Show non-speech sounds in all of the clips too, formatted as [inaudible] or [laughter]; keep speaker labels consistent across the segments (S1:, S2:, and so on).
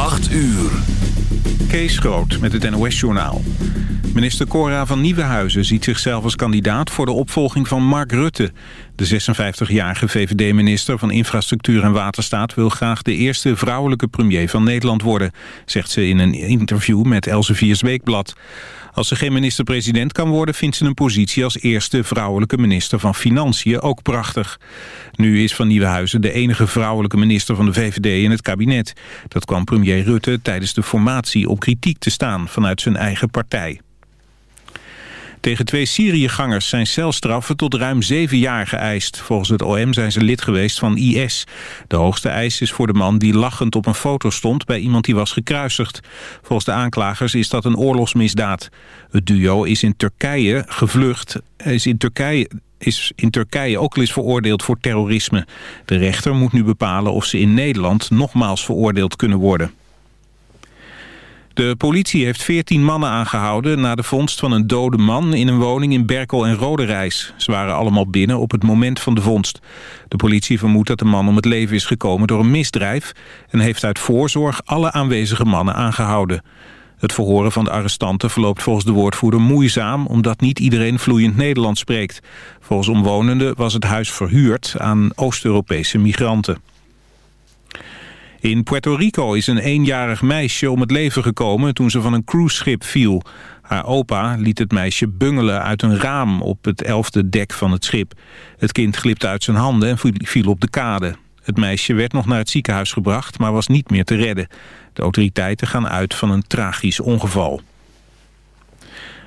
S1: 8 uur.
S2: Kees Groot met het NOS-journaal. Minister Cora van Nieuwenhuizen ziet zichzelf als kandidaat voor de opvolging van Mark Rutte. De 56-jarige VVD-minister van Infrastructuur en Waterstaat wil graag de eerste vrouwelijke premier van Nederland worden, zegt ze in een interview met Elsevier's Weekblad. Als ze geen minister-president kan worden... vindt ze een positie als eerste vrouwelijke minister van Financiën ook prachtig. Nu is Van Nieuwenhuizen de enige vrouwelijke minister van de VVD in het kabinet. Dat kwam premier Rutte tijdens de formatie op kritiek te staan vanuit zijn eigen partij. Tegen twee Syriëgangers zijn celstraffen tot ruim zeven jaar geëist. Volgens het OM zijn ze lid geweest van IS. De hoogste eis is voor de man die lachend op een foto stond... bij iemand die was gekruisigd. Volgens de aanklagers is dat een oorlogsmisdaad. Het duo is in Turkije gevlucht. Is in Turkije is in Turkije ook al eens veroordeeld voor terrorisme. De rechter moet nu bepalen of ze in Nederland nogmaals veroordeeld kunnen worden. De politie heeft 14 mannen aangehouden na de vondst van een dode man in een woning in Berkel en Roderijs. Ze waren allemaal binnen op het moment van de vondst. De politie vermoedt dat de man om het leven is gekomen door een misdrijf en heeft uit voorzorg alle aanwezige mannen aangehouden. Het verhoren van de arrestanten verloopt volgens de woordvoerder moeizaam... omdat niet iedereen vloeiend Nederlands spreekt. Volgens omwonenden was het huis verhuurd aan Oost-Europese migranten. In Puerto Rico is een eenjarig meisje om het leven gekomen toen ze van een cruiseschip viel. Haar opa liet het meisje bungelen uit een raam op het elfde dek van het schip. Het kind glipte uit zijn handen en viel op de kade. Het meisje werd nog naar het ziekenhuis gebracht, maar was niet meer te redden. De autoriteiten gaan uit van een tragisch ongeval.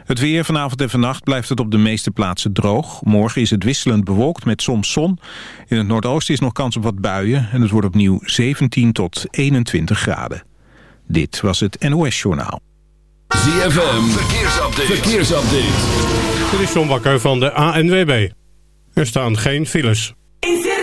S2: Het weer vanavond en vannacht blijft het op de meeste plaatsen droog. Morgen is het wisselend bewolkt met soms zon. In het noordoosten is nog kans op wat buien. En het wordt opnieuw 17 tot 21 graden. Dit was het NOS Journaal.
S1: ZFM, verkeersupdate. verkeersupdate.
S3: Dit is John Bakker van de ANWB. Er staan geen files.
S4: In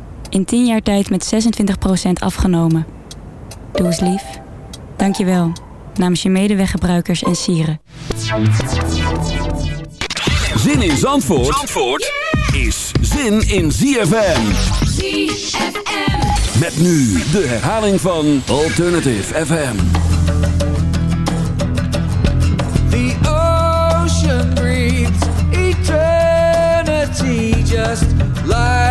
S5: In 10 jaar tijd met 26% afgenomen. Doe eens lief. Dank je wel. Namens je medeweggebruikers en sieren.
S1: Zin in Zandvoort, Zandvoort is zin in ZFM.
S4: ZFM.
S1: Met nu de herhaling van Alternative FM.
S6: The ocean breathes eternity just like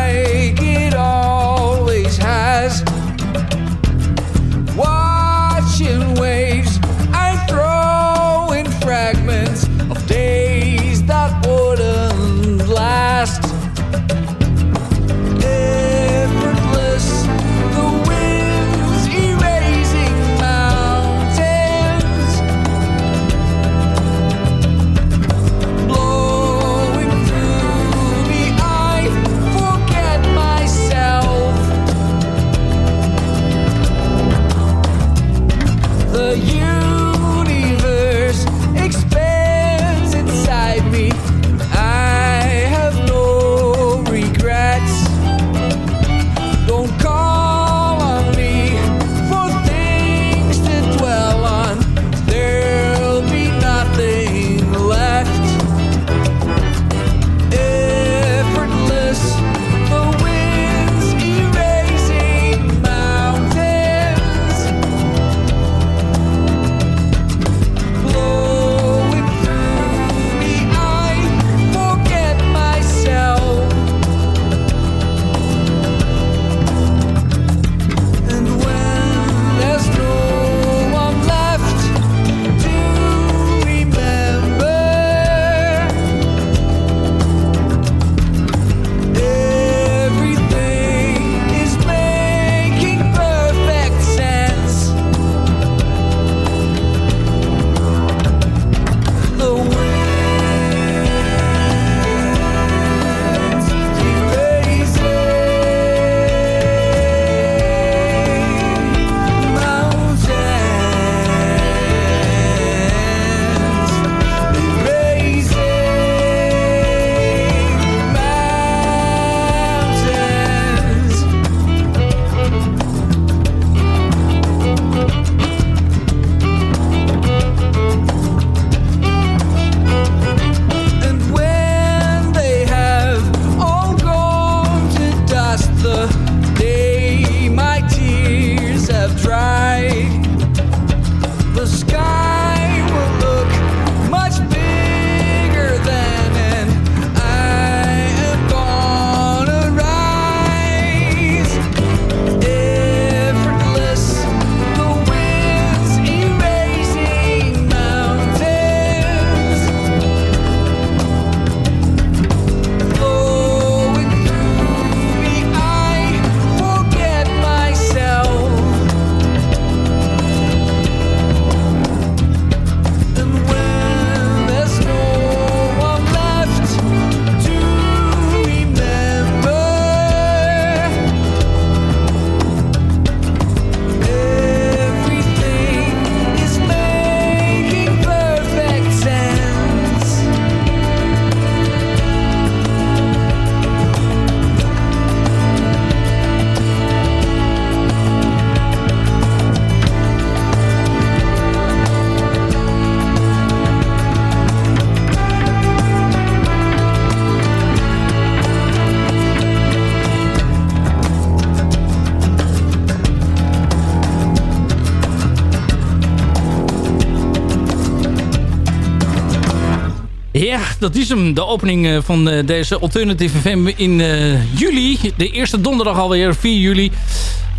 S7: dat is hem. De opening eh, van eh, deze Alternative FM in eh, juli. De eerste donderdag alweer, 4 juli.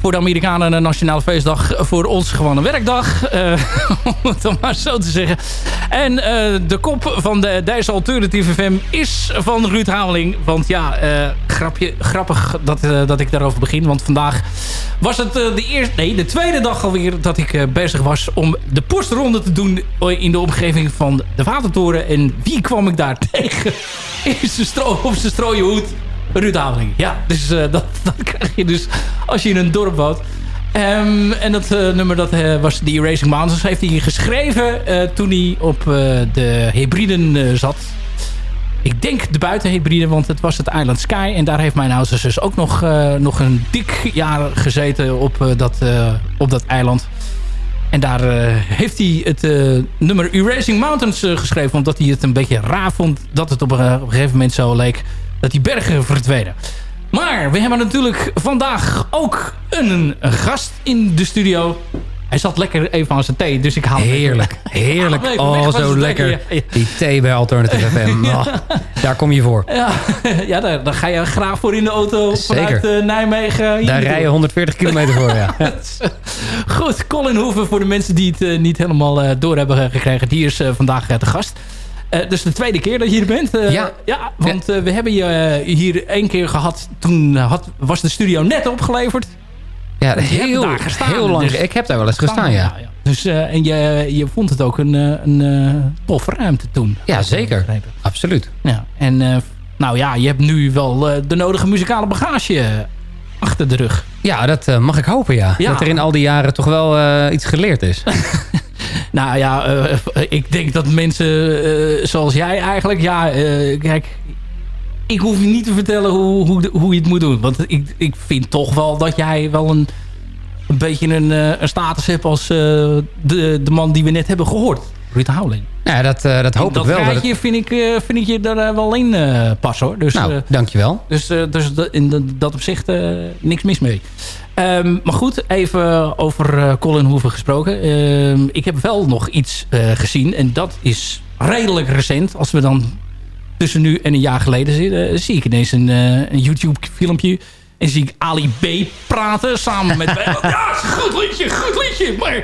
S7: Voor de Amerikanen een nationale feestdag. Voor ons gewoon een werkdag. eh, [laughs] om het dan maar zo te zeggen. En eh, de kop van de, deze Alternative FM is van Ruud Hameling. Want ja, eh, grapje, grappig dat, dat ik daarover begin. Want vandaag was het de, eerste, nee, de tweede dag alweer dat ik bezig was om de postronde te doen in de omgeving van de Watertoren. En wie kwam ik daar [laughs] tegen? Stro op zijn strooien hoed. Ruud. Ja, dus eh, [laughs] dat, dat krijg je dus als je in een dorp woont. Ehm, en dat eh, nummer dat, eh, was The Erasing Mountains. Heeft hij geschreven toen hij op de Hebriden eh, zat. Ik denk de buitenhybride, want het was het Island Sky. En daar heeft mijn oudste zus ook nog, nog een dik jaar gezeten op, dat, op dat eiland. En daar heeft hij het eh, nummer Erasing Mountains geschreven. Omdat hij het een beetje raar vond dat het op een gegeven moment zo leek dat die bergen verdwenen. Maar we hebben natuurlijk vandaag ook een, een gast in de studio. Hij zat lekker even aan zijn thee, dus ik haal
S8: Heerlijk, heerlijk.
S7: Hem
S8: Oh, zo lekker. Die thee bij Alternative FM. [laughs] Oh, daar kom je voor.
S7: Ja, [laughs] ja daar, daar ga je graag voor in de auto
S8: Zeker.
S7: vanuit eh, Nijmegen. hier
S8: Daar rij je 140 kilometer voor, [laughs] ja.
S7: Goed, Colin Hoeven voor de mensen die het eh, niet helemaal eh, door hebben gekregen. Die is vandaag de gast. Eh, dus de tweede keer dat je hier bent. Eh,
S8: Ja.
S7: ja want eh, we hebben je hier één keer gehad. Toen had, was de studio net opgeleverd.
S8: Ja, heel,
S7: daar gestaan,
S8: heel lang.
S7: dus-
S8: Ik heb daar wel eens gestaan, ja.
S7: Dus, en je, je vond het ook een, een toffe ruimte toen.
S8: Ja, zeker. Absoluut.
S7: Ja, en nou ja, je hebt nu wel de nodige muzikale bagage achter de rug.
S8: Ja, dat mag ik hopen, ja.
S7: Ja.
S8: Dat er in al die jaren toch wel iets geleerd is. [laughs]
S7: Nou ja, eh, ik denk dat mensen eh, zoals jij eigenlijk... Ja, eh, kijk, ik hoef je niet te vertellen hoe, hoe, hoe je het moet doen. Want ik, ik vind toch wel dat jij wel een, een beetje een, een status hebt... als de, de man die we net hebben gehoord. Ruud Houweling.
S8: Ja, dat, eh, dat hoop
S7: dat
S8: ik wel. Dat het-
S7: vind, ik, eh, vind ik je daar eh, wel in passen hoor. Dus,
S8: Nou, dankjewel.
S7: dus, dus in dat- opzicht niks mis mee. Ehm, maar goed, even over Colin Hoeven gesproken. Ehm, ik heb wel nog iets gezien. En dat is redelijk recent. Als we dan tussen nu en een jaar geleden zitten... zie ik ineens een, een YouTube filmpje. En zie ik Ali B praten samen met... [laughs] ja, goed liedje, goed liedje. Maar...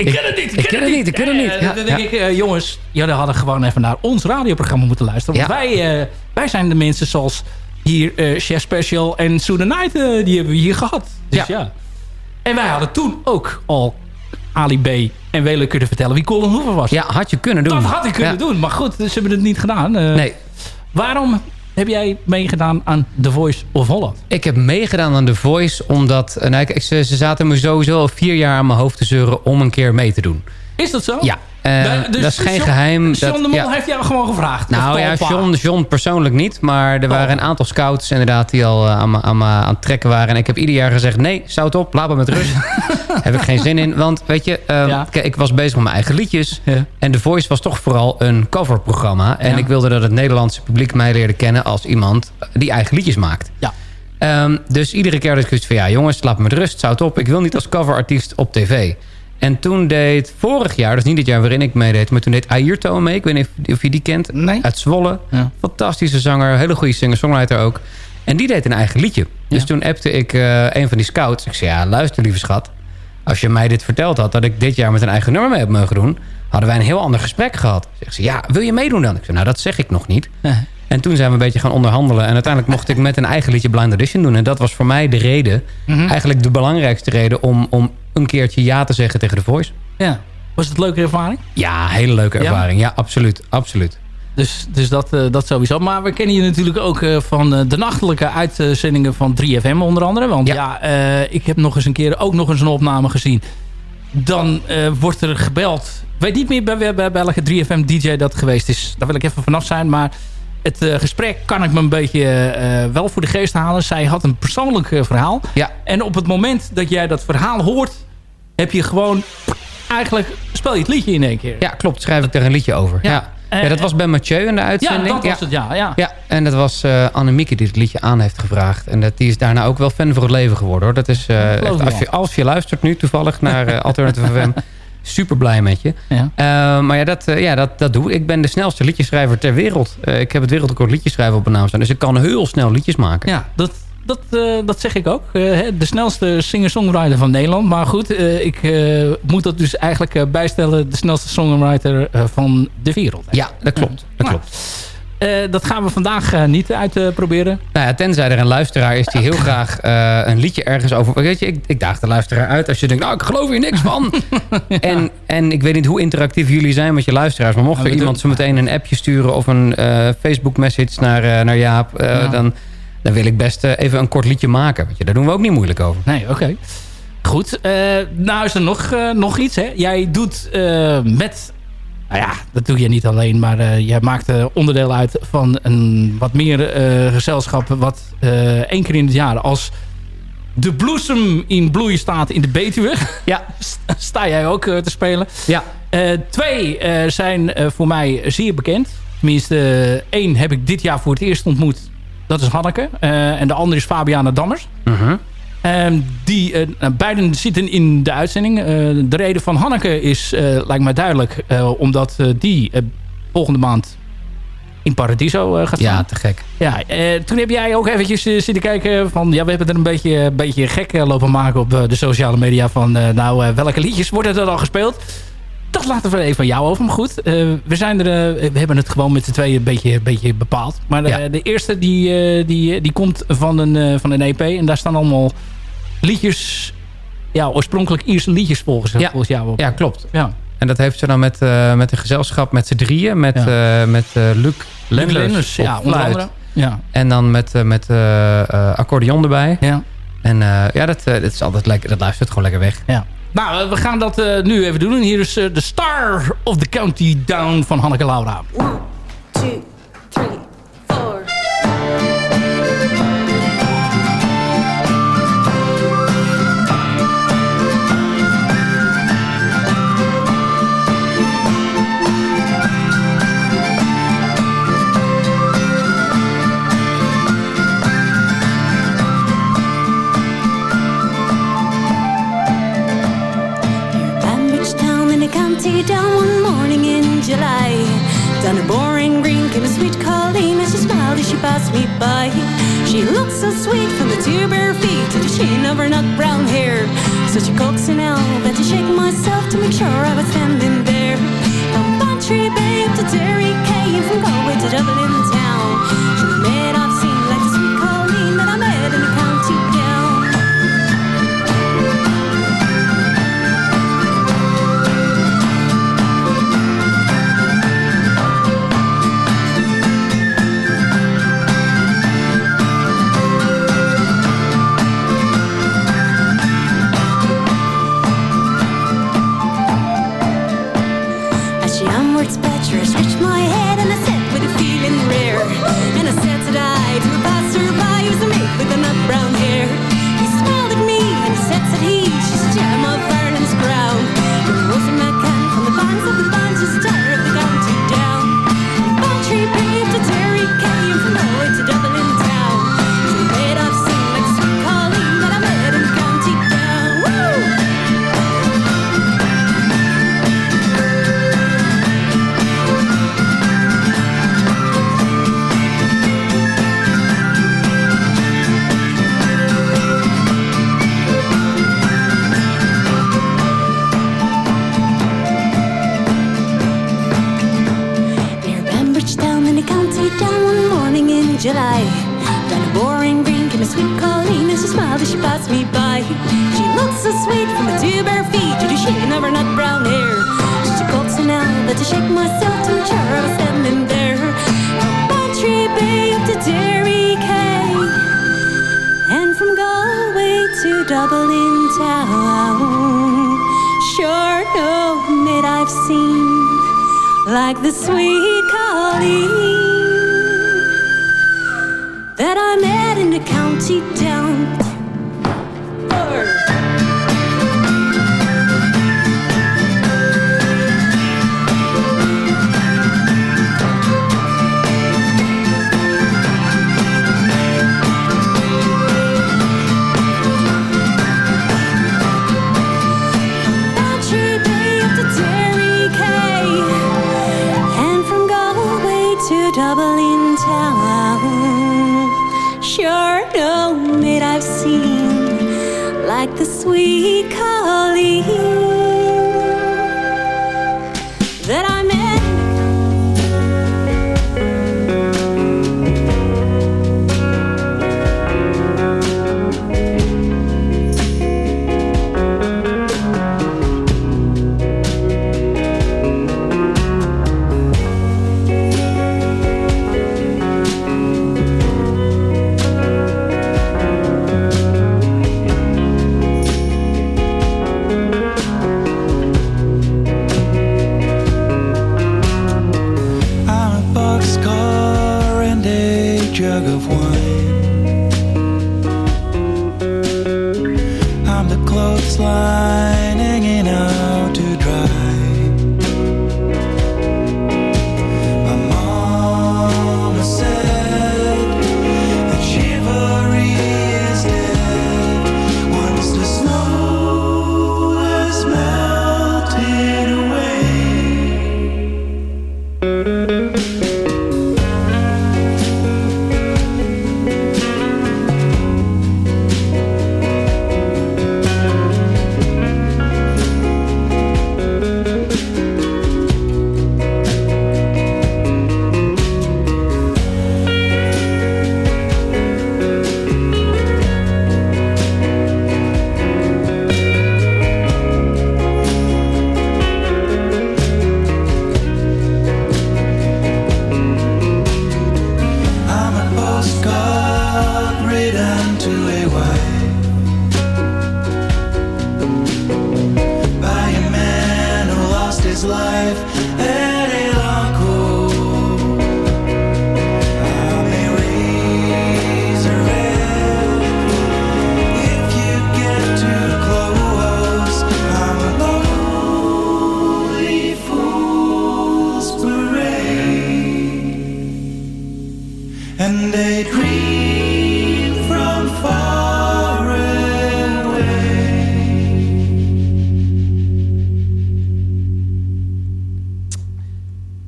S7: Ik ken het niet, ik ken, het niet.
S8: ik ken het niet. Ja,
S7: dan denk ik, eh, jongens, jullie hadden gewoon even naar ons radioprogramma moeten luisteren. Want wij, eh, wij zijn de mensen zoals hier eh Chef Special en Sue the Night, die hebben we hier gehad. Dus ja. En wij hadden toen ook al Ali B en Welen kunnen vertellen wie Colin Hoover was.
S8: Ja, had je kunnen doen.
S7: Dat had ik kunnen doen, maar goed, ze hebben het niet gedaan.
S8: Nee.
S7: Waarom heb jij meegedaan aan The Voice of Holland?
S8: Ik heb meegedaan aan The Voice omdat... eh, Nou, ze, ze zaten me sowieso al vier jaar aan mijn hoofd te zeuren om een keer mee te doen.
S7: Is dat zo?
S8: Ja, eh,
S7: dus
S8: dat is geen
S7: John-
S8: geheim.
S7: John
S8: dat,
S7: de Mol
S8: ja.
S7: heeft jou gewoon gevraagd.
S8: Nou ja, John, John persoonlijk niet. Maar er waren een aantal scouts inderdaad die al eh, aan, aan, aan het trekken waren. En ik heb ieder jaar gezegd, nee, zout op, laat me met rust. [laughs] heb ik geen zin in. Want weet je, eh, kijk, ik was bezig met mijn eigen liedjes. En The Voice was toch vooral een coverprogramma. En
S7: Ja.
S8: ik wilde dat het Nederlandse publiek mij leerde kennen als iemand die eigen liedjes maakt.
S7: Ja.
S8: Ehm, dus iedere keer dat ik zoiets van... ja jongens, laat me met rust, zout op. Ik wil niet als coverartiest op tv. En toen deed vorig jaar, dus niet dit jaar waarin ik meedeed... maar toen deed Ayrton mee. Ik weet niet of, of je die kent. Uit Zwolle. Fantastische zanger, hele goede singer-songwriter ook. En die deed een eigen liedje. Dus toen appte ik eh, een van die scouts. Ik zei, ja, luister lieve schat. Als je mij dit verteld had, dat ik dit jaar met een eigen nummer mee heb mogen doen... hadden wij een heel ander gesprek gehad. Zegt ze, ja, wil je meedoen dan? Ik zei, nou, dat zeg ik nog niet. En toen zijn we een beetje gaan onderhandelen. En uiteindelijk mocht ik met een eigen liedje Blind Audition doen. En dat was voor mij de reden,
S7: Mhm.
S8: eigenlijk de belangrijkste reden... om, om een keertje ja te zeggen tegen The Voice.
S7: Ja. Was het een leuke ervaring?
S8: Ja, hele leuke ervaring. Ja, absoluut. absoluut.
S7: Dus, dus dat, eh, dat sowieso. Maar we kennen je natuurlijk ook eh, van eh, de nachtelijke uitzendingen van 3FM onder andere. Want ja, ik heb nog eens een keer ook nog eens een opname gezien. Dan wordt er gebeld. Ik weet niet meer bij, bij, bij welke 3FM DJ dat geweest is. Daar wil ik even vanaf zijn. Maar het eh, gesprek kan ik me een beetje eh, wel voor de geest halen. Zij had een persoonlijk eh, verhaal.
S8: Ja.
S7: En op het moment dat jij dat verhaal hoort... heb je gewoon... Eigenlijk speel je het liedje in één keer.
S8: Ja, klopt. Schrijf ik er een liedje over. Ja, ja. Dat was bij Mathieu in de uitzending.
S7: Ja, dat was het, ja. ja.
S8: Ja, en dat was Annemieke die het liedje aan heeft gevraagd. En dat, die is daarna ook wel fan voor het leven geworden. Hoor. Dat is, echt, als, je, als je luistert nu toevallig naar Alternative FM... [laughs] super blij met je.
S7: Ja.
S8: Eh, maar ja, dat, eh, ja dat, dat doe ik. Ik ben de snelste liedjeschrijver ter wereld. Eh, ik heb het wereldrecord liedjeschrijven op mijn naam staan. Dus ik kan heel snel liedjes maken.
S7: Ja, dat, dat, dat zeg ik ook. De snelste singer-songwriter van Nederland. Maar goed, ik moet dat dus eigenlijk bijstellen. De snelste songwriter van de wereld.
S8: Ja, dat klopt. Dat
S7: Nou,
S8: klopt.
S7: Eh, dat gaan we vandaag eh, niet uitproberen.
S8: Nou ja, tenzij er een luisteraar is die heel [laughs] graag eh, een liedje ergens over... Weet je, ik, ik daag de luisteraar uit als je denkt... nou, ik geloof hier niks van. [laughs] en, en ik weet niet hoe interactief jullie zijn met je luisteraars... maar mocht er iemand zo meteen een appje sturen... of een eh, Facebook-message naar, eh, naar Jaap... eh,
S7: Ja.
S8: dan, dan wil ik best eh, even een kort liedje maken. Weet je, daar doen we ook niet moeilijk over.
S7: Nee, oké. Goed. eh, nou is er nog, eh, nog iets. Hè? Jij doet eh, met... Nou ja, dat doe je niet alleen. Maar eh, jij maakt eh, onderdeel uit van een wat meer eh, gezelschap... wat één keer in het jaar als de bloesem in bloei staat in de Betuwe.
S8: Ja. [laughs]
S7: Sta jij ook te spelen.
S8: Ja.
S7: Twee zijn voor mij zeer bekend. Tenminste, één heb ik dit jaar voor het eerst ontmoet. Dat is Hanneke. En de andere is Fabiana Dammers.
S8: Mhm.
S7: Ehm, die, eh, nou, beiden zitten in de uitzending. Eh, de reden van Hanneke is, eh, lijkt mij duidelijk... omdat die volgende maand in Paradiso gaat staan.
S8: Ja, te gek.
S7: Ja, toen heb jij ook eventjes zitten kijken van... Ja, we hebben er een beetje, een beetje gek lopen maken op de sociale media... van nou, welke liedjes worden er al gespeeld? Dat laten we even van jou over. Maar goed, eh, we, zijn er, eh, we hebben het gewoon met z'n tweeën een beetje, een beetje bepaald. Maar eh,
S8: Ja.
S7: de eerste die, die, die komt van een, van een EP. En daar staan allemaal liedjes... Ja, oorspronkelijk Ierse liedjes volgens,
S8: Ja.
S7: volgens jou op.
S8: Ja, klopt.
S7: Ja.
S8: En dat heeft ze dan met, met een gezelschap met z'n drieën. Met, met Luc Lenders,
S7: ja, onder
S8: fluit.
S7: andere. Ja.
S8: En dan met, met accordeon erbij.
S7: Ja.
S8: En ja, dat, dat is altijd lekker. Dat luistert gewoon lekker weg.
S7: Ja. Nou, eh, we gaan dat eh, nu even doen. En hier is eh, de Star of the County Down van Hanneke Laura.
S4: two, town in a county down one morning in July. Down a boring green came a sweet Colleen as she smiled as she passed me by. She looked so sweet from the two bare feet to the sheen of her nut brown hair. Such a coaxing elf that to shake myself to make sure I was standing there. From Bantry Bay up to Derry Cay and from Galway to Dublin town. Like the sweet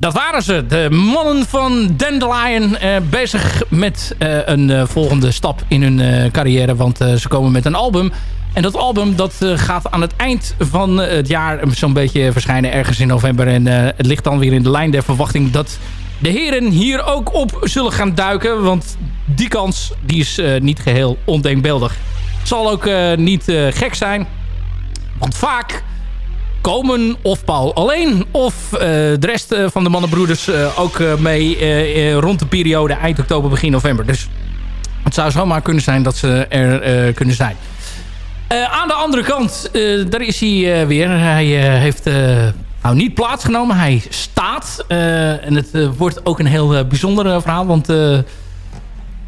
S7: Dat waren ze, de mannen van Dandelion. eh, bezig met eh, een eh, volgende stap in hun eh, carrière. Want eh, ze komen met een album. En dat album dat, gaat aan het eind van het jaar zo'n beetje verschijnen. Ergens in november. En het ligt dan weer in de lijn der verwachting dat de heren hier ook op zullen gaan duiken. Want die kans die is niet geheel ondenkbeeldig. Zal ook niet gek zijn. Want vaak komen of Paul alleen of eh, de rest eh, van de mannenbroeders eh, ook mee rond de periode eind oktober, begin november. Dus het zou zomaar kunnen zijn dat ze er kunnen zijn. Aan de andere kant, daar is hij weer. Hij heeft nou niet plaatsgenomen, hij staat. En het wordt ook een heel bijzonder verhaal, want...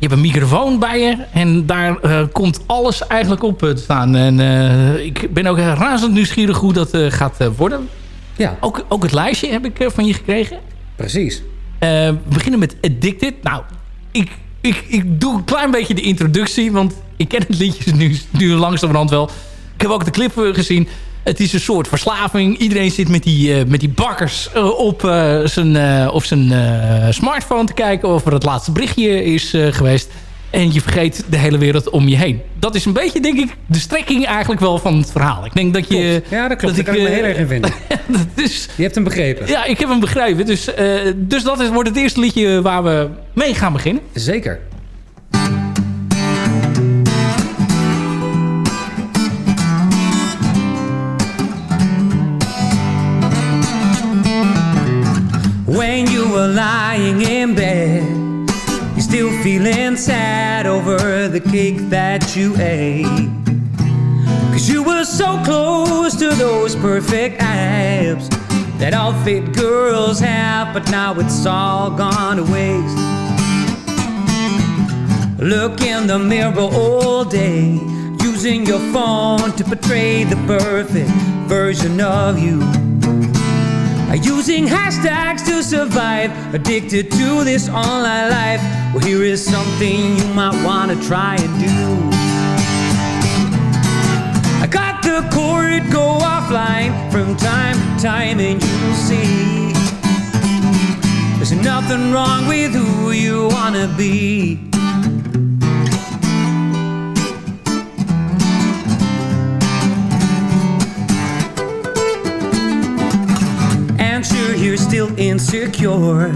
S7: je hebt een microfoon bij je en daar eh, komt alles eigenlijk op te staan. En eh, ik ben ook razend nieuwsgierig hoe dat eh, gaat worden.
S9: Ja.
S7: Ook, ook het lijstje heb ik van je gekregen.
S9: Precies.
S7: We beginnen met Addicted. Nou, ik, ik, ik doe een klein beetje de introductie, want ik ken het liedje nu, nu langzamerhand wel. Ik heb ook de clip gezien. Het is een soort verslaving. Iedereen zit met die, eh, met die bakkers eh, op eh, zijn, op zijn eh, smartphone te kijken... of er het laatste berichtje is geweest. En je vergeet de hele wereld om je heen. Dat is een beetje, denk ik, de strekking eigenlijk wel van het verhaal. Ik denk dat je...
S9: Ja, dat klopt.
S7: dat
S9: Daar kan ik me heel erg in vinden. [laughs]
S7: dus,
S9: Je hebt hem begrepen.
S7: ja, ik heb hem begrepen. Dus, dus dat is, wordt het eerste liedje waar we mee gaan beginnen.
S9: Zeker.
S8: Were lying in bed, you're still feeling sad over the cake that you ate. Cause you were so close to those perfect abs that all fit girls have, but now it's all gone to waste. Look in the mirror all day, using your phone to portray the perfect version of you. Using hashtags to survive, addicted to this online life. Well, here is something you might want to try and do. I got the cord, go offline from time to time, and you'll see there's nothing wrong with who you wanna be. You're still insecure.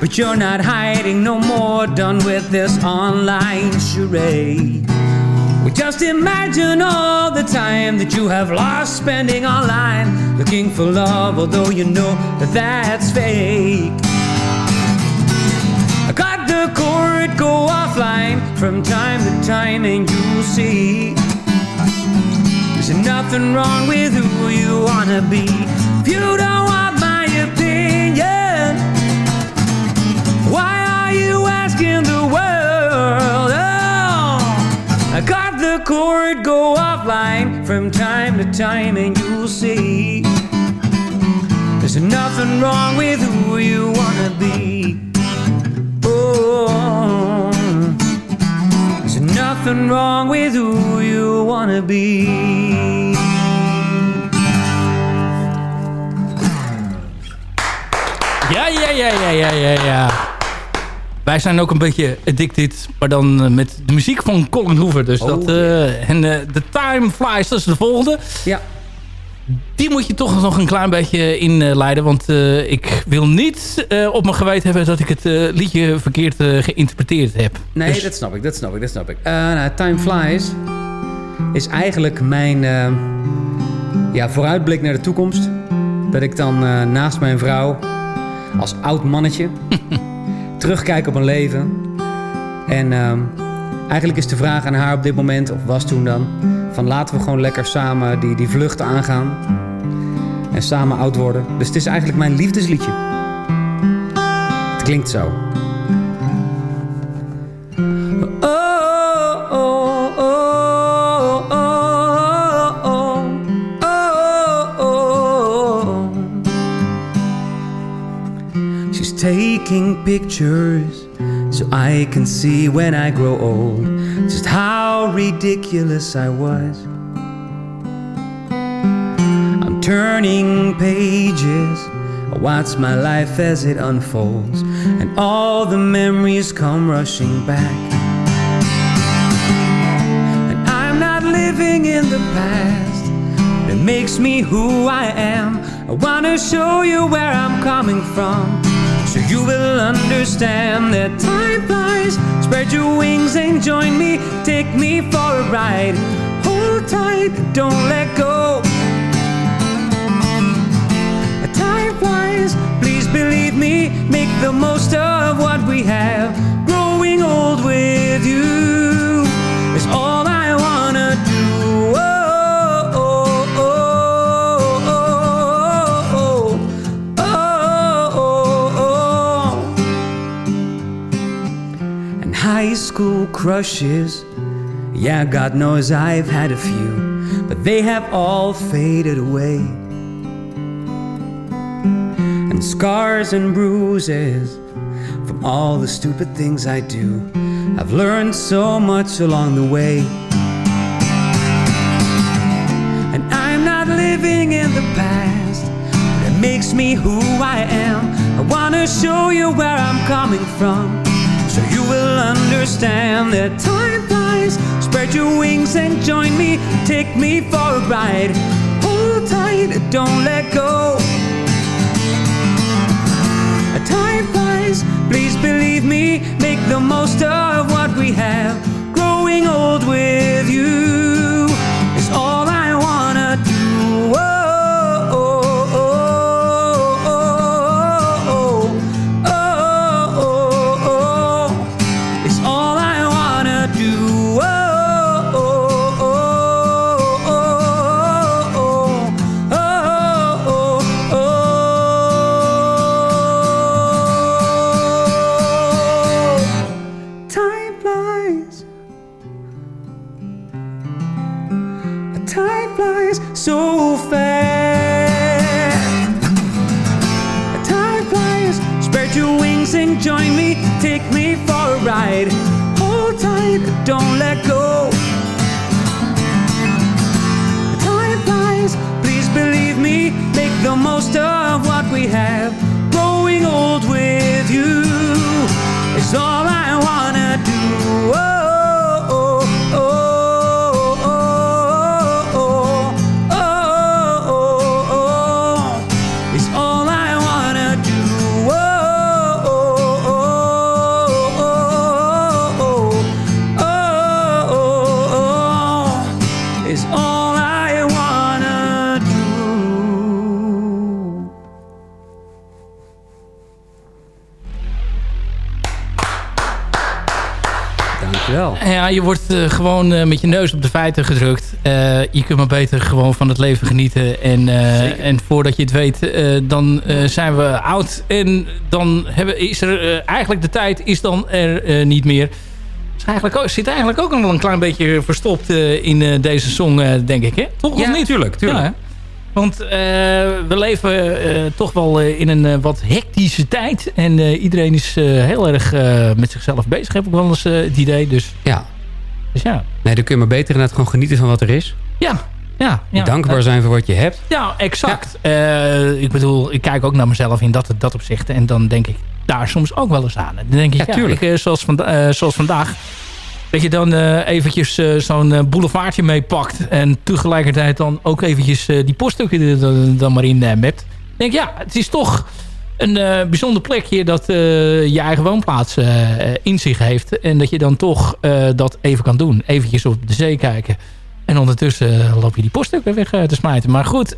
S8: But you're not hiding no more, done with this online charade. We just imagine all the time that you have lost spending online looking for love, although you know that that's fake. I got the cord, go offline from time to time, and you'll see there's nothing wrong with who you wanna be. If you don't want asking the world? Oh, I got the cord, go offline from time to time, and you'll see there's nothing wrong with who you wanna be. Oh, there's nothing wrong with who you wanna be.
S7: Ja, ja, ja, ja, ja, ja, ja. Wij zijn ook een beetje addicted, maar dan eh, met de muziek van Colin Hoover. Dus
S8: Oh,
S7: dat, eh, en eh, The Time Flies, dat is de volgende.
S8: Ja.
S7: Die moet je toch nog een klein beetje inleiden. want ik wil niet op mijn geweten hebben dat ik het liedje verkeerd geïnterpreteerd heb.
S8: Nee,
S7: Dus-
S8: dat snap ik, dat snap ik, dat snap ik. Nou, Time Flies is eigenlijk mijn ja, vooruitblik naar de toekomst. Dat ik dan naast mijn vrouw als oud mannetje [laughs] terugkijk op mijn leven. En ehm, eigenlijk is de vraag aan haar op dit moment, of was toen dan... van laten we gewoon lekker samen die, die vlucht aangaan. En samen oud worden. Dus het is eigenlijk mijn liefdesliedje. Het klinkt zo. Taking pictures so I can see when I grow old just how ridiculous I was. I'm turning pages. I watch my life as it unfolds, and all the memories come rushing back. And I'm not living in the past. It makes me who I am. I wanna show you where I'm coming from. So you will understand that time flies. Spread your wings and join me. Take me for a ride. Hold tight, don't let go. Time flies, please believe me. Make the most of what we have. School crushes. Yeah, God knows I've had a few, but they have all faded away and scars and bruises from all the stupid things I do. I've learned so much along the way. And I'm not living in the past, but it makes me who I am. I wanna show you where I'm coming from. Will understand that time flies. Spread your wings and join me. Take me for a ride. Hold tight, don't let go. Time flies, please believe me. Make the most of what we have. Growing old with you the most of what we have. Growing old with you is all I wanna do. Oh,
S7: Ja, je wordt eh, gewoon eh, met je neus op de feiten gedrukt. Eh, je kunt maar beter gewoon van het leven genieten. En, en voordat je het weet, dan zijn we oud. En dan hebben, is er eigenlijk de tijd is dan er niet meer. Eigenlijk ook, zit eigenlijk ook nog een klein beetje verstopt in deze song, denk ik. Hè? Toch
S9: Ja,
S7: of niet?
S9: tuurlijk, tuurlijk.
S7: Ja, hè? Want we leven toch wel in een wat hectische tijd. En iedereen is heel erg met zichzelf bezig, heb ik wel eens het idee. Dus
S9: Ja.
S7: Dus ja.
S9: Nee, dan kun je maar beter inderdaad gewoon genieten van wat er is.
S7: Ja, ja. ja.
S9: Dankbaar zijn voor wat je hebt.
S7: Ja, exact. Eh, ik bedoel, ik kijk ook naar mezelf in dat, dat opzicht. En dan denk ik daar soms ook wel eens aan. Dan denk ik,
S9: Ja,
S7: ja,
S9: tuurlijk.
S7: ik, eh, zoals, eh, zoals vandaag... Dat je dan eventjes zo'n boulevardje meepakt. En tegelijkertijd dan ook eventjes die poststukken er dan, dan maar in. Ik denk, ja, het is toch een eh, bijzonder plekje dat eh, je eigen woonplaats eh, in zich heeft. En dat je dan toch dat even kan doen. Eventjes op de zee kijken. En ondertussen loop je die poststukken weg eh, te smijten. Maar goed,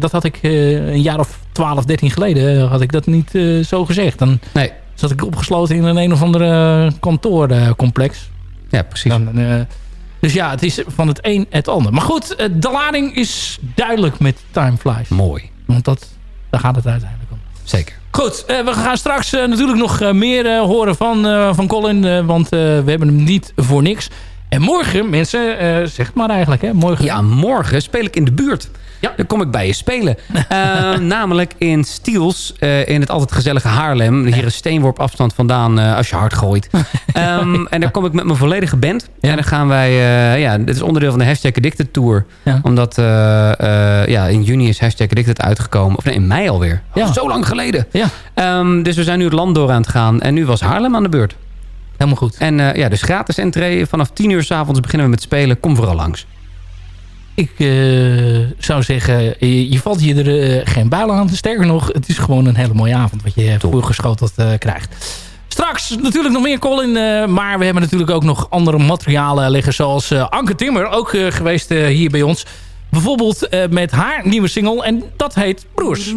S7: dat had ik een jaar of 12, 13 geleden had ik dat niet zo gezegd. Dan
S9: Nee.
S7: zat ik opgesloten in een een of andere kantoorcomplex.
S9: Ja, precies.
S7: Dan, dus ja, het is van het een het ander. Maar goed, de lading is duidelijk met Time Flies.
S9: Mooi.
S7: Want dat, daar gaat het uiteindelijk om.
S9: Zeker.
S7: Goed, eh, we gaan straks eh, natuurlijk nog eh, meer horen van, van Colin. want we hebben hem niet voor niks. En morgen, mensen, eh, zeg het maar eigenlijk. Hè, morgen.
S9: Ja, morgen speel ik in de buurt.
S7: Ja.
S9: Dan kom ik bij je spelen. Eh, [laughs] namelijk in Stiels, eh, in het altijd gezellige Haarlem. Hier is steenworp afstand vandaan als je hard gooit. [laughs] Ehm, en daar kom ik met mijn volledige band. En dan gaan wij, ja, dit is onderdeel van de Hashtag Addicted Tour.
S7: Ja.
S9: Omdat ja, in juni is Hashtag Addicted uitgekomen. Of nee, in mei alweer.
S7: Ja.
S9: Zo lang geleden.
S7: Ja.
S9: Ehm, dus we zijn nu het land door aan het gaan. En nu was Haarlem aan de beurt.
S7: Helemaal goed.
S9: En eh, ja, dus gratis entree. Vanaf 10 uur s'avonds beginnen we met spelen. Kom vooral langs.
S7: Ik eh, zou zeggen, je, je valt je er eh, geen buil aan. Sterker nog, het is gewoon een hele mooie avond wat je voorgeschoteld krijgt. Straks natuurlijk nog meer Colin. maar we hebben natuurlijk ook nog andere materialen liggen. Zoals Anke Timmer, ook geweest hier bij ons. Bijvoorbeeld eh, met haar nieuwe single. En dat heet Broers.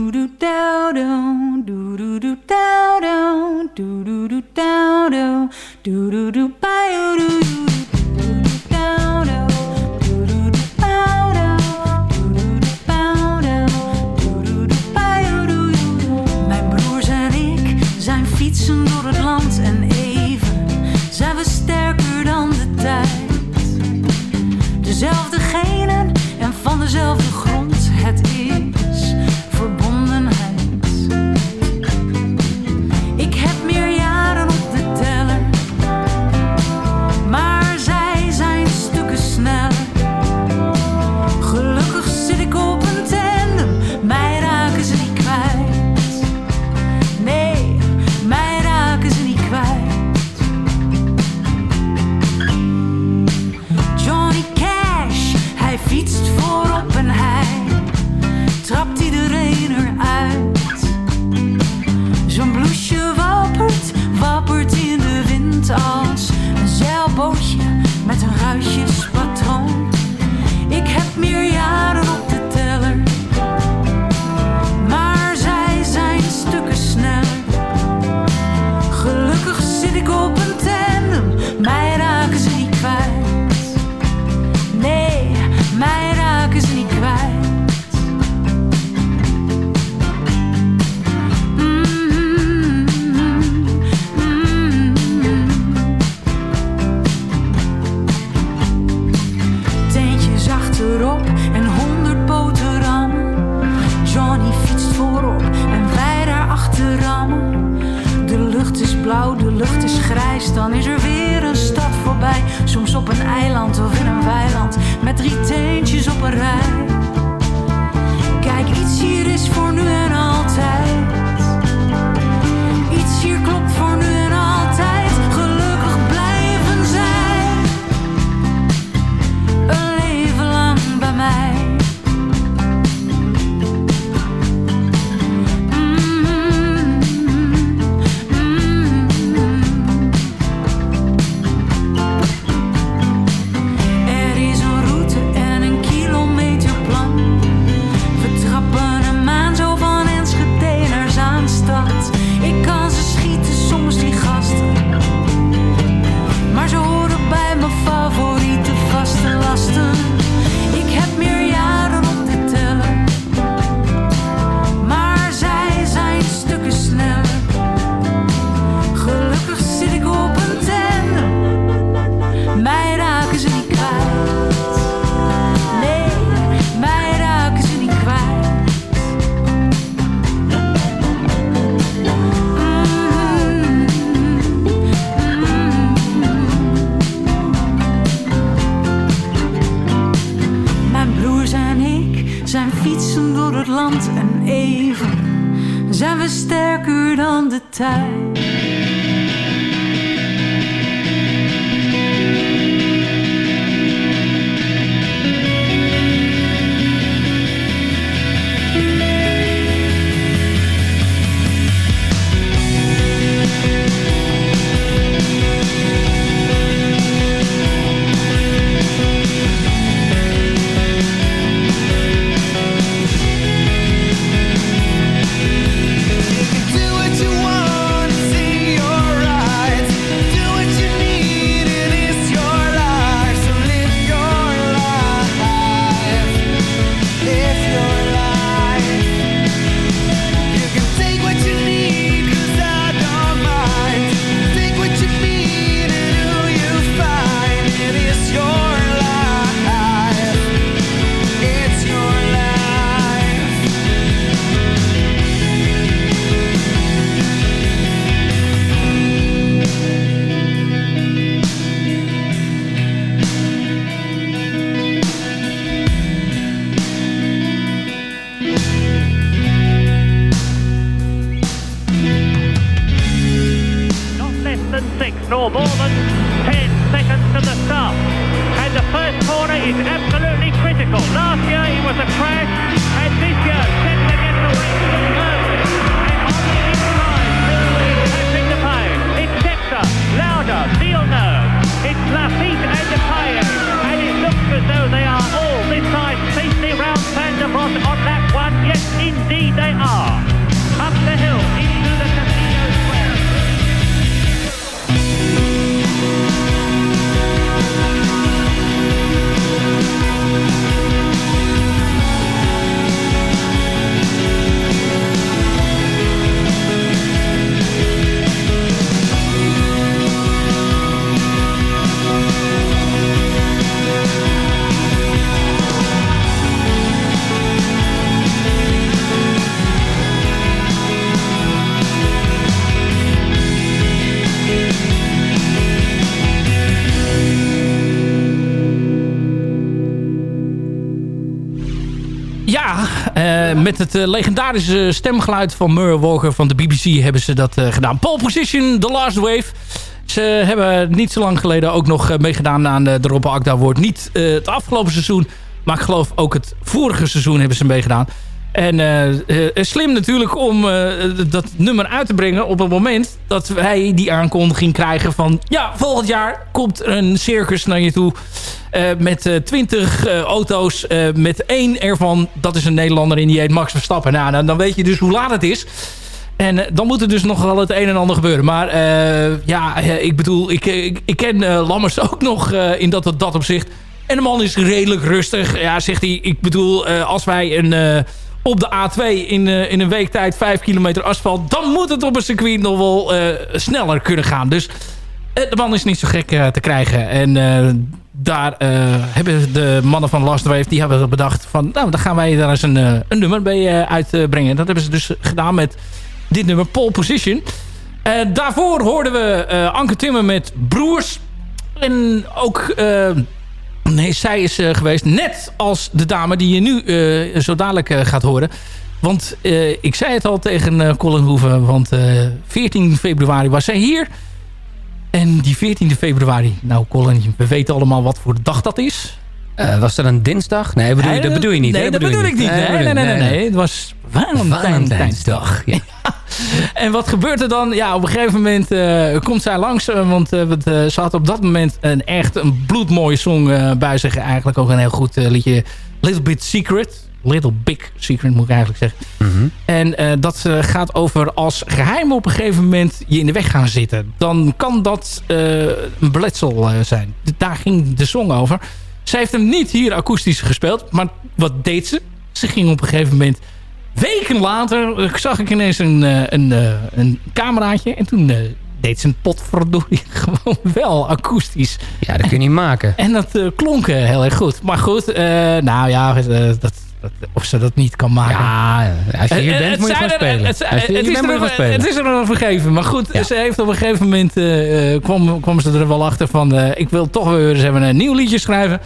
S10: Mijn broers en ik zijn fietsen door het land en even zijn we sterker dan de tijd. Dezelfde en van dezelfde grond, het met het
S7: eh, legendarische stemgeluid van Murray Walker van de BBC hebben ze dat eh, gedaan. Pole Position, The Last Wave. Ze hebben niet zo lang geleden ook nog eh, meegedaan aan de, de Rob Akda Award. Niet het afgelopen seizoen, maar ik geloof ook het vorige seizoen hebben ze meegedaan. En eh, eh, slim natuurlijk om eh, dat nummer uit te brengen op het moment dat wij die aankondiging krijgen van... Ja, volgend jaar komt een circus naar je toe met twintig auto's. met één ervan, dat is een Nederlander in die heet Max Verstappen. Nou, dan, dan weet je dus hoe laat het is. En dan moet er dus nog wel het een en ander gebeuren. Maar ja, ik bedoel, ik, ik, ik ken Lammers [laughs] ook nog in dat, dat opzicht. En de man is redelijk rustig. Ja, zegt hij, ik bedoel, als wij een, op de A2 in, eh, in een week tijd 5 kilometer asfalt... dan moet het op een circuit nog wel eh, sneller kunnen gaan. Dus eh, de man is niet zo gek te krijgen. En daar hebben de mannen van Last Wave... die hebben bedacht van... nou, dan gaan wij daar eens een, een nummer bij uitbrengen. Dat hebben ze dus gedaan met dit nummer Pole Position. Daarvoor hoorden we Anke Timmer met Broers. En ook... Nee, zij is eh, geweest. Net als de dame die je nu eh, zo dadelijk eh, gaat horen. Want ik zei het al tegen Colin Hoeven. Want eh 14 februari was zij hier. En die 14 februari... Nou Colin, we weten allemaal wat voor dag dat is.
S9: Eh, was dat een dinsdag? Nee, bedoel je, dat bedoel je niet.
S7: Nee,
S9: hè?
S7: dat bedoel ik niet. Nee, nee, nee, nee, nee. Het was Valentijnsdag.
S9: Ja. [laughs]
S7: En wat gebeurt er dan? Ja, op een gegeven moment eh, komt zij langs. eh, want eh, ze had op dat moment een echt een bloedmooie song bij zich. Eigenlijk ook een heel goed liedje. Little Bit Secret. Little Big Secret moet ik eigenlijk zeggen. En eh, dat eh, gaat over als geheimen op een gegeven moment je in de weg gaan zitten. Dan kan dat eh, een beletsel zijn. Daar ging de song over. Ze heeft hem niet hier akoestisch gespeeld. Maar wat deed ze? Ze ging op een gegeven moment weken later eh, zag ik ineens een, eh, een, eh, een cameraatje. En toen deed zijn potverdorie [laughs] gewoon wel akoestisch.
S8: Ja, dat kun je niet maken.
S7: En dat klonk heel erg goed. Maar goed, nou ja, dat, dat, of ze dat niet kan maken.
S8: Ja, als je hier bent, moet je
S7: er-
S8: spelen.
S7: Het,
S8: Als je
S7: het is
S8: bent,
S7: er-
S8: spelen.
S7: het is er een vergeven. Maar goed, ze heeft op een gegeven moment... kwam, kwam ze er wel achter van... ik wil toch weer eens even een nieuw liedje schrijven.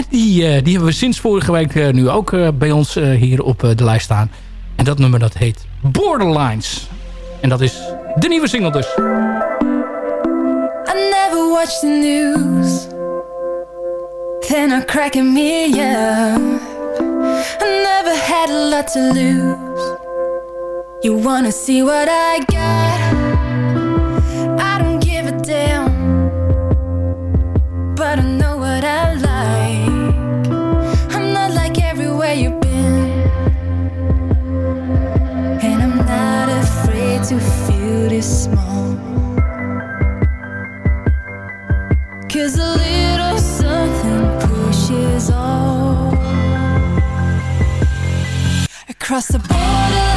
S7: En die, eh, die hebben we sinds vorige week eh, nu ook eh, bij ons hier op de lijst staan. En dat nummer dat heet Borderlines. En dat is de nieuwe single dus.
S10: I never watch the news. Then are cracking me up. I never had a lot to lose. You wanna see what I got? I don't give a damn. Cause a little something pushes on. Across the borderline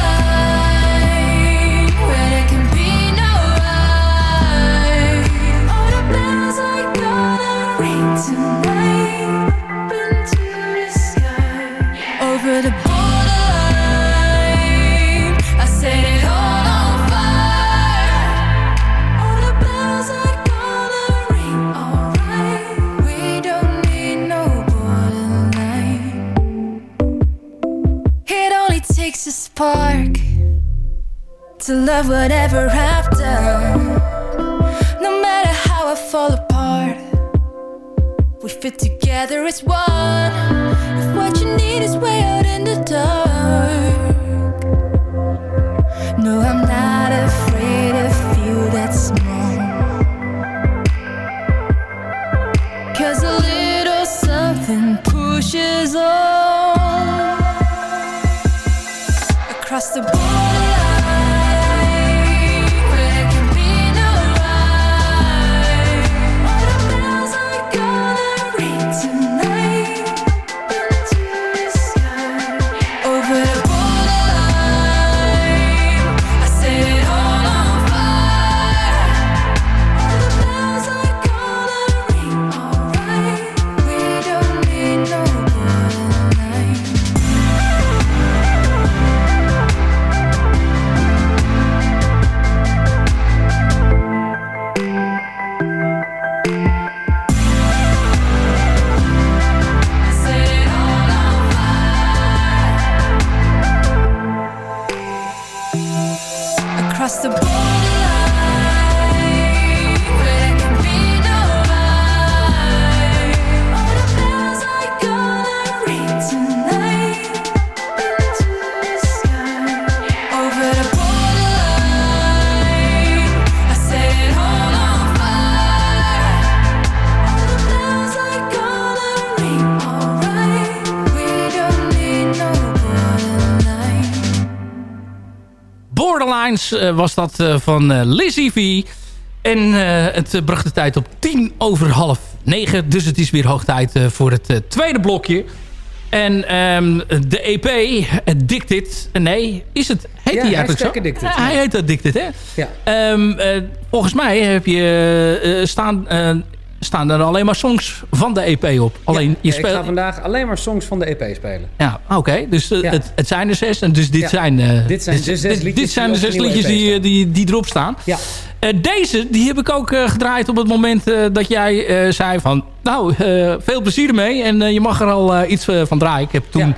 S10: spark to love whatever I've done. No matter how I fall apart, we fit together as one. If what you need is way out in the dark, across the borderline
S7: Eh, was dat eh, van eh, Lizzie V. En het bracht de tijd op tien over half negen. Dus het is weer hoog tijd voor het tweede blokje. En ehm, de EP, Addicted. nee, is het, heet
S8: Ja,
S7: hij eigenlijk zo?
S8: hashtag Addicted,
S7: Ja,
S8: ja.
S7: hij heet Addicted, hè?
S8: Ja.
S7: Ehm, eh, volgens mij heb je, eh, staan, staan er alleen maar songs van de EP op. Alleen je speelt...
S8: Ik ga vandaag alleen maar songs van de EP spelen.
S7: Ja, oké. Dus eh,
S8: Ja.
S7: het, het zijn er zes. En dus dit
S8: Ja.
S7: zijn, eh,
S8: Dit zijn de zes
S7: dit, zijn de zes liedjes
S8: EP
S7: die,
S8: staan.
S7: die, die erop staan.
S8: Ja.
S7: Eh, deze, die heb ik ook eh, gedraaid op het moment eh, dat jij eh, zei van... Nou, eh, veel plezier ermee en eh, je mag er al eh, iets eh, van draaien. Ik heb toen...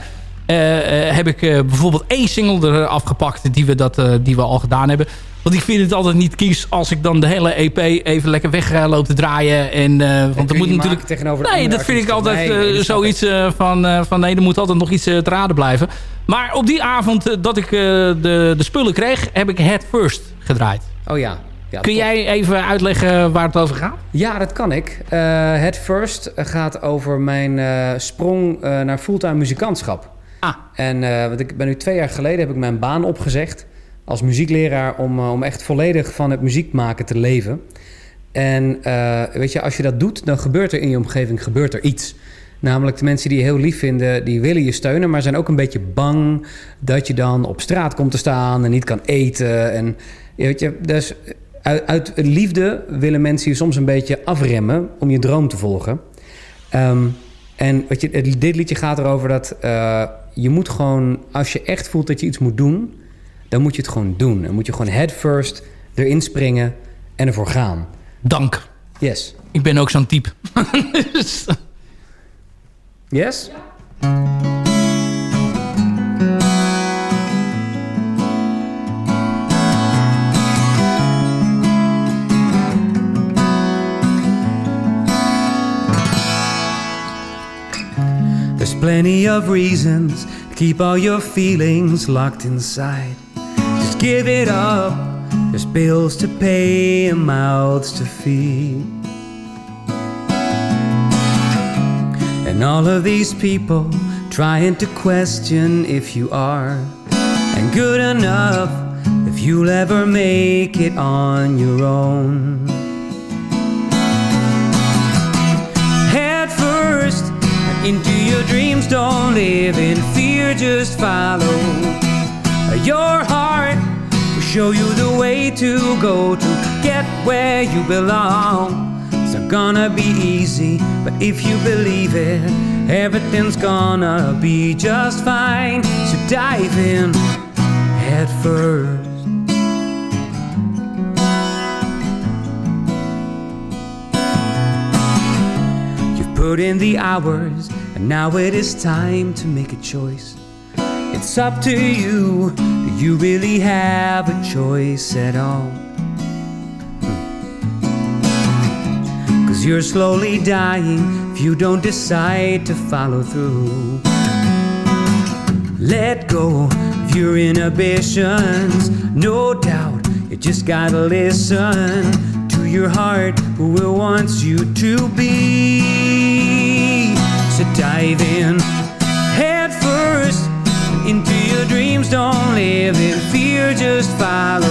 S7: eh, eh, heb ik eh, bijvoorbeeld één single eraf gepakt die we, dat, eh, die we al gedaan hebben. Want ik vind het altijd niet kies als ik dan de hele EP even lekker weg loop te draaien. En, eh, want
S8: kun
S7: er
S8: je
S7: moet natuurlijk.
S8: tegenover
S7: nee, dat vind ik altijd
S8: Nee,
S7: eh,
S8: dat
S7: zoiets eh, van, van nee, er moet altijd nog iets te raden blijven. Maar op die avond dat ik de, de spullen kreeg, heb ik Head First gedraaid.
S8: Oh ja. ja
S7: Kun
S8: top.
S7: jij even uitleggen waar het over gaat?
S8: Ja, dat kan ik. Het First gaat over mijn sprong naar fulltime muzikantschap.
S7: Ah.
S8: En want ik ben nu twee jaar geleden heb ik mijn baan opgezegd als muziekleraar om, eh, om echt volledig van het muziek maken te leven. En eh, weet je, als je dat doet, dan gebeurt er in je omgeving gebeurt er iets.
S9: Namelijk de mensen die je heel lief vinden, die willen je steunen... maar zijn ook een beetje bang dat je dan op straat komt te staan... en niet kan eten. En, weet je, dus uit, liefde willen mensen je soms een beetje afremmen... om je droom te volgen. Ehm, en weet je, dit liedje gaat erover dat eh, je moet gewoon... als je echt voelt dat je iets moet doen... dan moet je het gewoon doen. Dan moet je gewoon head first erin springen en ervoor gaan.
S7: Dank.
S9: Yes.
S7: Ik ben ook zo'n type.
S9: Yes?
S8: There's plenty of reasons to keep all your feelings locked inside. Give it up. There's bills to pay and mouths to feed. And all of these people trying to question if you are and good enough if you'll ever make it on your own. Head first into your dreams, don't live in fear, just follow your heart show you the way to go to get where you belong. It's not gonna be easy, but if you believe it, everything's gonna be just fine. So dive in head first. You've put in the hours, and now it is time to make a choice. It's up to you. Do you really have a choice at all? Cause you're slowly dying if you don't decide to follow through. Let go of your inhibitions, no doubt. You just gotta listen to your heart, who wants you to be. So dive in dreams. Don't live in fear, just follow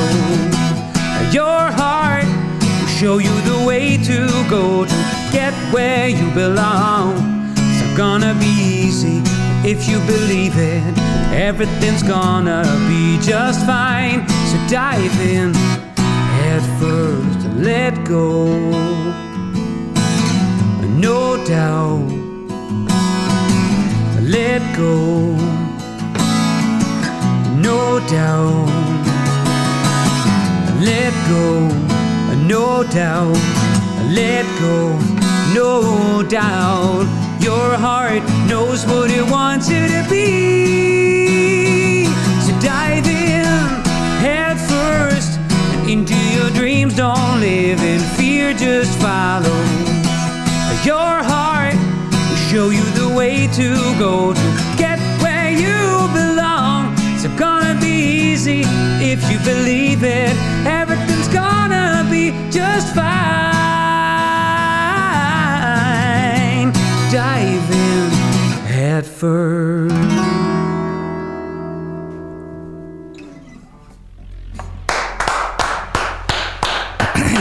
S8: your heart. Will show you the way to go to get where you belong. It's not gonna be easy if you believe it. Everything's gonna be just fine. So dive in head first and let go. No doubt, let go. No doubt, let go. No doubt, let go. No doubt, your heart knows what it wants you to be. So dive in head first into your dreams. Don't live in fear, just follow your heart. Will show you the way to go if you believe it. Everything's gonna be just fine. Dive in head first.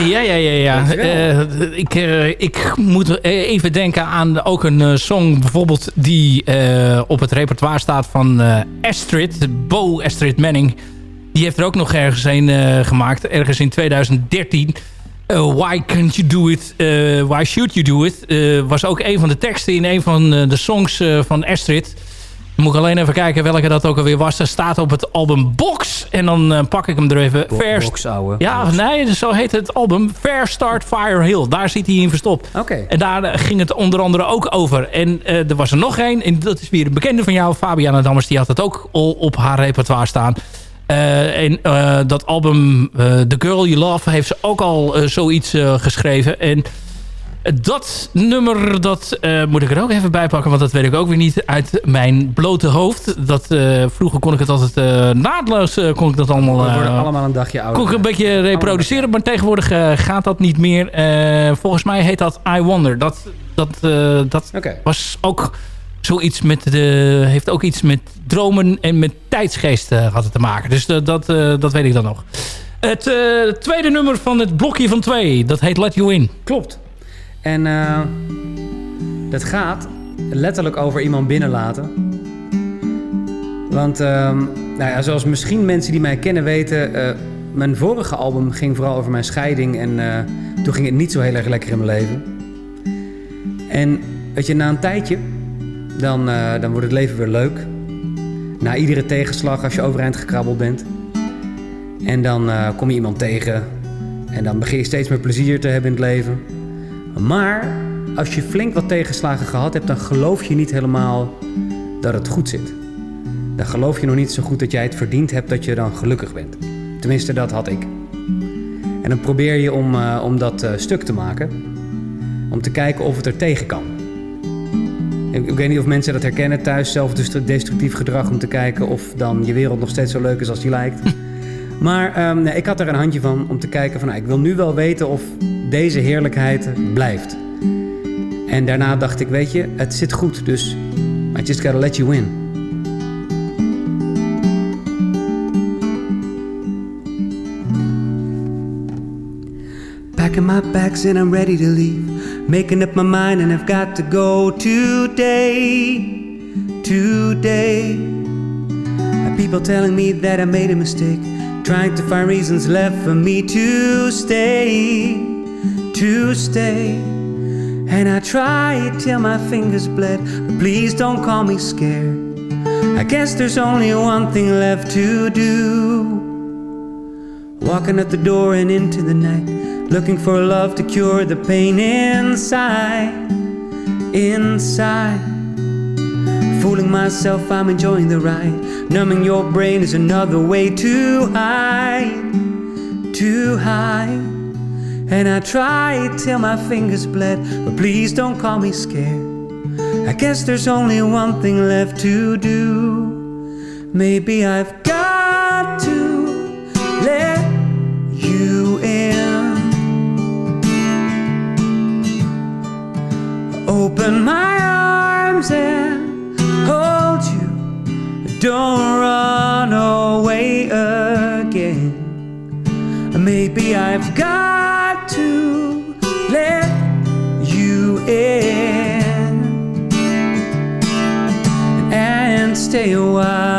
S7: Ja, ja, ja. ja. Eh, ik, eh, ik moet even denken aan ook een eh, song bijvoorbeeld die op het repertoire staat van Astrid, Bo Astrid Manning. Die heeft er ook nog ergens een eh, gemaakt, ergens in 2013. Eh, why can't you do it? Eh, why should you do it? Was ook een van de teksten in een van de songs van Astrid. Dan moet ik alleen even kijken welke dat ook alweer was. Er staat op het album Box. En dan pak ik hem er even.
S9: Bo-
S7: Fair-
S9: Box, ouwe.
S7: Ja, nee, zo heet het album. Fair Start Fire Hill. Daar zit hij in verstopt.
S9: Oké.
S7: En daar ging het onder andere ook over. En er was er nog één. En dat is weer een bekende van jou. Fabiana Dammers. Die had het ook al op haar repertoire staan. Eh, en eh, dat album eh, The Girl You Love heeft ze ook al zoiets geschreven. En dat nummer, dat moet ik er ook even bij pakken. Want dat weet ik ook weer niet uit mijn blote hoofd. Dat, vroeger kon ik het altijd eh, naadloos kon ik dat allemaal...
S9: We worden allemaal een dagje ouder.
S7: kon ik een beetje reproduceren, maar tegenwoordig gaat dat niet meer. Volgens mij heet dat I Wonder. Dat, dat, dat was ook zoiets met de, heeft ook iets met dromen en met tijdsgeest eh, had het te maken. Dus eh, dat, eh, dat weet ik dan nog. Het tweede nummer van het blokje van twee, dat heet Let You In.
S9: Klopt. En dat gaat letterlijk over iemand binnenlaten. Want, ehm, nou ja, zoals misschien mensen die mij kennen weten... mijn vorige album ging vooral over mijn scheiding... en toen ging het niet zo heel erg lekker in mijn leven. En weet je, na een tijdje, dan, eh, dan wordt het leven weer leuk. Na iedere tegenslag, als je overeind gekrabbeld bent. En dan eh, kom je iemand tegen. En dan begin je steeds meer plezier te hebben in het leven. Maar als je flink wat tegenslagen gehad hebt, dan geloof je niet helemaal dat het goed zit. Dan geloof je nog niet zo goed dat jij het verdiend hebt dat je dan gelukkig bent. Tenminste, dat had ik. En dan probeer je om, eh, om dat stuk te maken. Om te kijken of het er tegen kan. Ik, ik weet niet of mensen dat herkennen thuis, zelfdestructief gedrag om te kijken of dan je wereld nog steeds zo leuk is als die lijkt. [laughs] Maar ehm, nee, ik had er een handje van om te kijken van nou, ik wil nu wel weten of deze heerlijkheid blijft. En daarna dacht ik, weet je, het zit goed, dus I just gotta let you in.
S8: Packing my bags and I'm ready to leave. Making up my mind and I've got to go today. Today. People telling me that I made a mistake. Trying to find reasons left for me to stay. To stay. And I tried till my fingers bled. But please don't call me scared. I guess there's only one thing left to do. Walking at the door and into the night, looking for love to cure the pain inside. Inside. Fooling myself, I'm enjoying the ride. Numbing your brain is another way to hide. To hide. And I tried till my fingers bled, but please don't call me scared. I guess there's only one thing left to do. Maybe I've got Open my arms and hold you. Don't run away again. Maybe I've got to let you in and stay a while.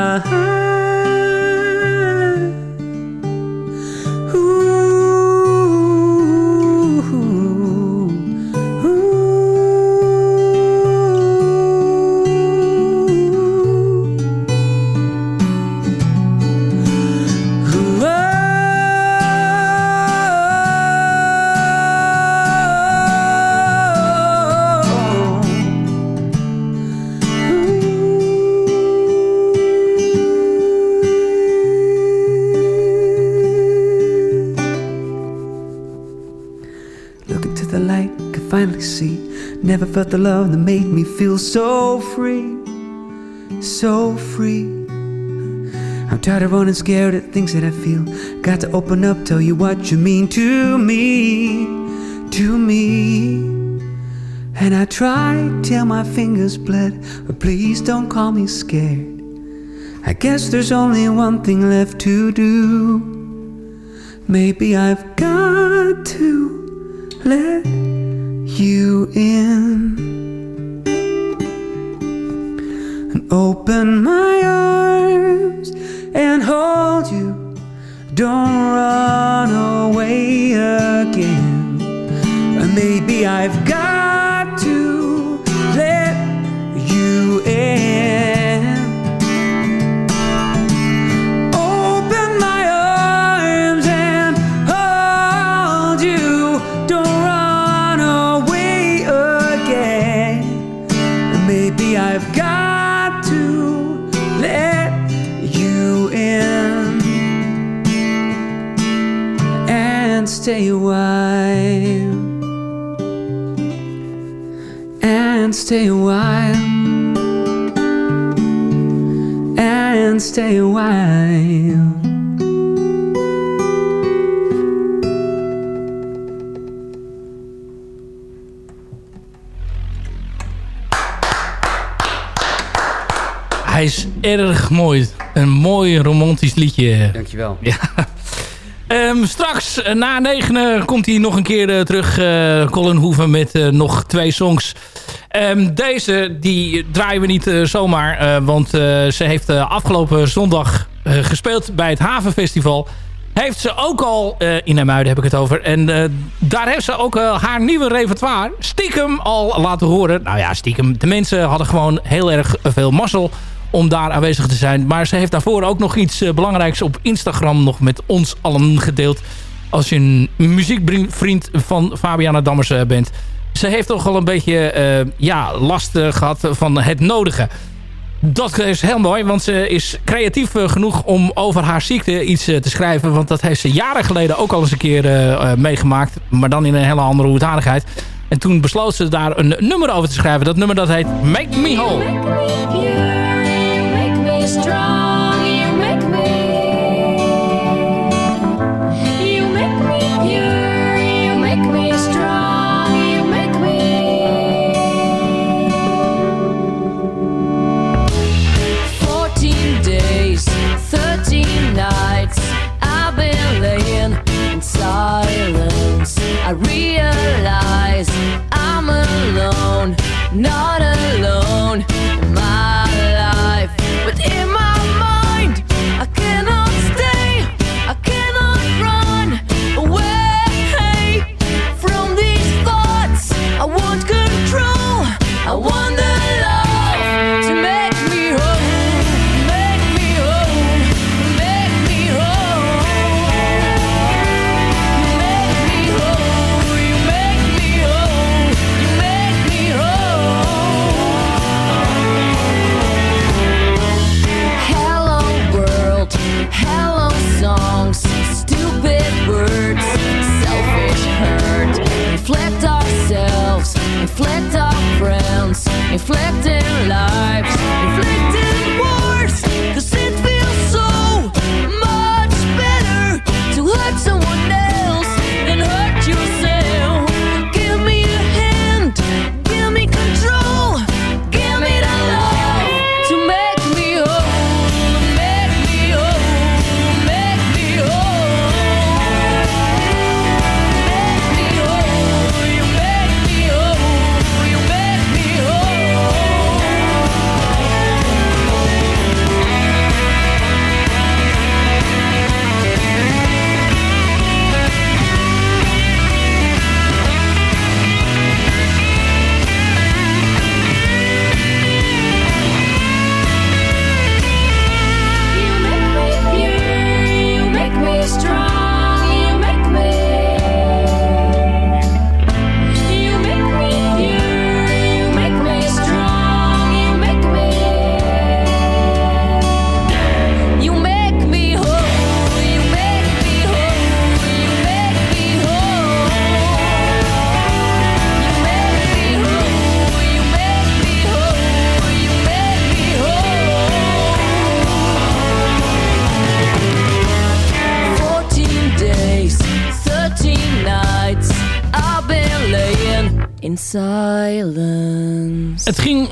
S8: Never felt the love that made me feel so free, so free. I'm tired of running scared at things that I feel. Got to open up, tell you what you mean to me, to me. And I tried till my fingers bled, but please don't call me scared. I guess there's only one thing left to do. Maybe I've got to let you in and open my arms and hold you. Don't run away again. Maybe I've got stay a while. And stay a while.
S7: Hij is erg mooi. Een mooi romantisch liedje.
S9: Dankjewel.
S7: Ja. Ehm, straks eh, na negenen komt hij nog een keer eh, terug. eh Colin Hoeven met eh, nog twee songs. Ehm, deze die draaien we niet eh, zomaar. eh, want eh, ze heeft afgelopen zondag gespeeld bij het Havenfestival. Heeft ze ook al, in Hermuiden heb ik het over. En daar heeft ze ook haar nieuwe repertoire stiekem al laten horen. Nou ja, stiekem. De mensen hadden gewoon heel erg veel mazzel om daar aanwezig te zijn. Maar ze heeft daarvoor ook nog iets belangrijks op Instagram nog met ons allen gedeeld. Als je een muziekvriend van Fabiana Dammers bent. Ze heeft toch al een beetje eh, ja, last eh, gehad van het nodige. Dat is heel mooi, want ze is creatief eh, genoeg om over haar ziekte iets te schrijven. Want dat heeft ze jaren geleden ook al eens een keer meegemaakt. Maar dan in een hele andere hoedanigheid. En toen besloot ze daar een nummer over te schrijven. Dat nummer dat heet Make Me Whole.
S6: make me strong, I realize I'm alone, not alone in my life, but in my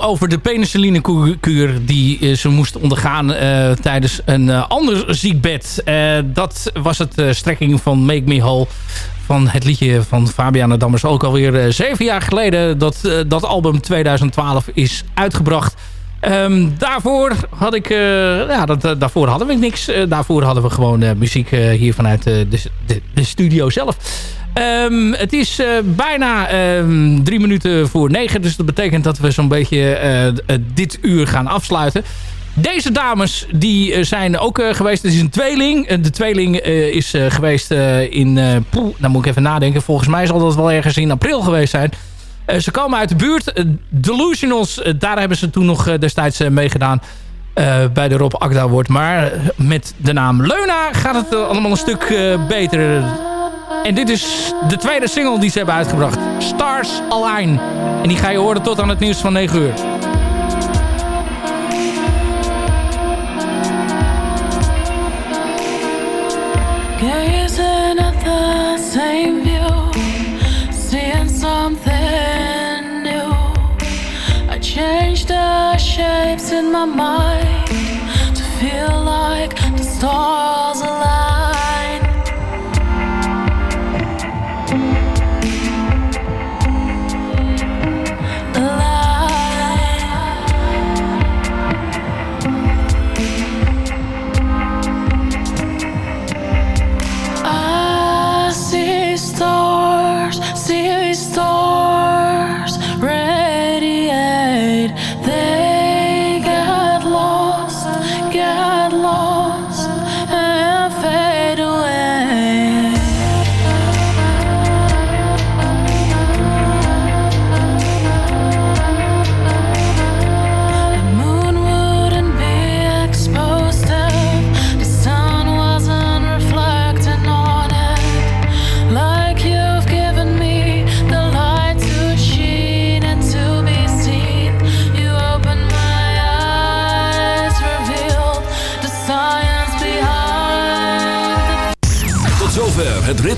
S7: over de penicillinekuur die eh, ze moest ondergaan eh, tijdens een eh, ander ziekbed. Dat was het strekking van Make Me Whole van het liedje van Fabiana Dammers. Ook alweer zeven jaar geleden dat dat album 2012 is uitgebracht. Ehm, daarvoor had ik, ja, dat, daarvoor hadden we niks. Daarvoor hadden we gewoon muziek hier vanuit de, de studio zelf. Ehm, het is eh, bijna ehm, drie minuten voor negen. Dus dat betekent dat we zo'n beetje eh, dit uur gaan afsluiten. Deze dames die eh, zijn ook geweest. Het is een tweeling. De tweeling is geweest in... eh poeh, nou moet ik even nadenken. Volgens mij zal dat wel ergens in april geweest zijn. Ze komen uit de buurt. Delusionals, daar hebben ze toen nog destijds meegedaan. bij de Rob Akda wordt. Maar met de naam Leuna gaat het allemaal een stuk eh, beter. En dit is de tweede single die ze hebben uitgebracht. Stars Align. En die ga je horen tot aan het nieuws van 9 uur.
S10: Shapes in my mind to feel like stars align.